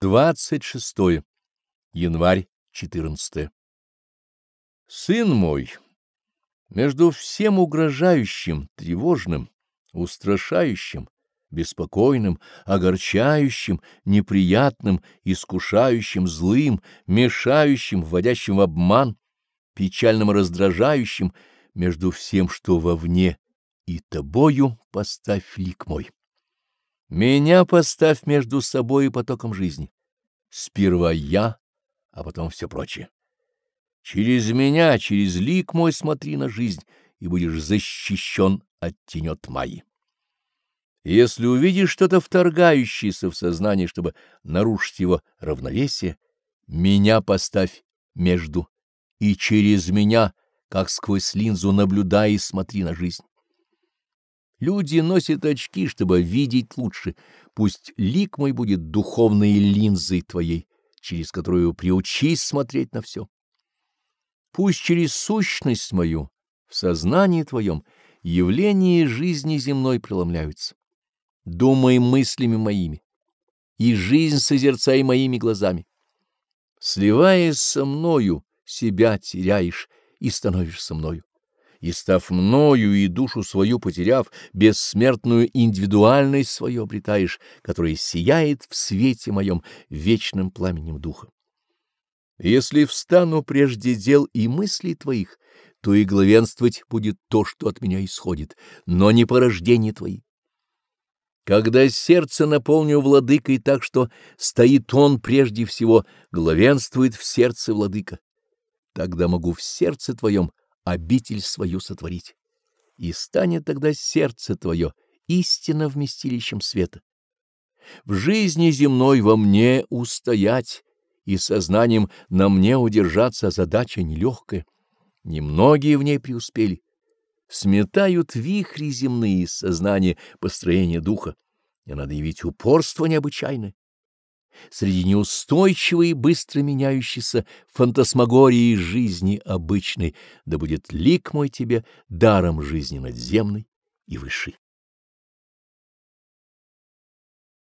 26 январь 14 Сын мой, между всем угрожающим, тревожным, устрашающим, беспокойным, огорчающим, неприятным, искушающим, злым, мешающим, вводящим в обман, печальным раздражающим, между всем, что вовне, и тобою поставь лик мой. Меня поставь между собой и потоком жизни. Сперва я, а потом все прочее. Через меня, через лик мой смотри на жизнь, и будешь защищен от тенет мои. Если увидишь что-то вторгающееся в сознание, чтобы нарушить его равновесие, меня поставь между, и через меня, как сквозь линзу, наблюдай и смотри на жизнь. Люди носят очки, чтобы видеть лучше. Пусть лик мой будет духовной линзой твоей, через которую приучись смотреть на все. Пусть через сущность мою, в сознании твоем, явления жизни земной преломляются. Думай мыслями моими, и жизнь созерцай моими глазами. Сливаясь со мною, себя теряешь и становишься мною и, став мною и душу свою потеряв, бессмертную индивидуальность свою обретаешь, которая сияет в свете моем вечным пламенем духа. Если встану прежде дел и мыслей твоих, то и главенствовать будет то, что от меня исходит, но не порождение твои. Когда сердце наполню владыкой так, что стоит он прежде всего, главенствует в сердце владыка, тогда могу в сердце твоем обитель свою сотворить, и станет тогда сердце твое истинно вместилищем света. В жизни земной во мне устоять, и сознанием на мне удержаться задача нелегкая. Немногие в ней преуспели. Сметают вихри земные из сознания построения духа, и надо явить упорство необычайное среди неустойчивой и быстро меняющейся фантасмагории жизни обычной, да будет лик мой тебе даром жизни надземной и высшей.